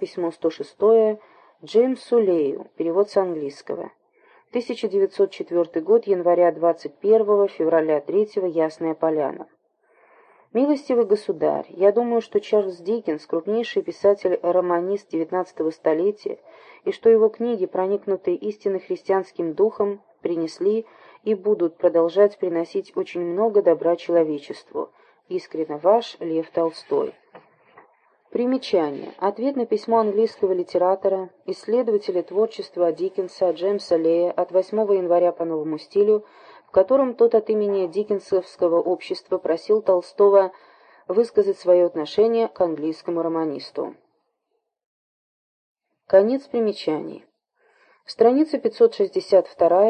письмо 106 Джеймсу Лею, перевод с английского. 1904 год, января 21 февраля 3 Ясная Поляна. Милостивый государь, я думаю, что Чарльз Диккенс – крупнейший писатель-романист XIX столетия, и что его книги, проникнутые истинно христианским духом, принесли и будут продолжать приносить очень много добра человечеству. Искренне ваш Лев Толстой. Примечание. Ответ на письмо английского литератора, исследователя творчества Диккенса Джеймса Лея от 8 января по новому стилю, в котором тот от имени Диккенсовского общества просил Толстого высказать свое отношение к английскому романисту. Конец примечаний. Страница 562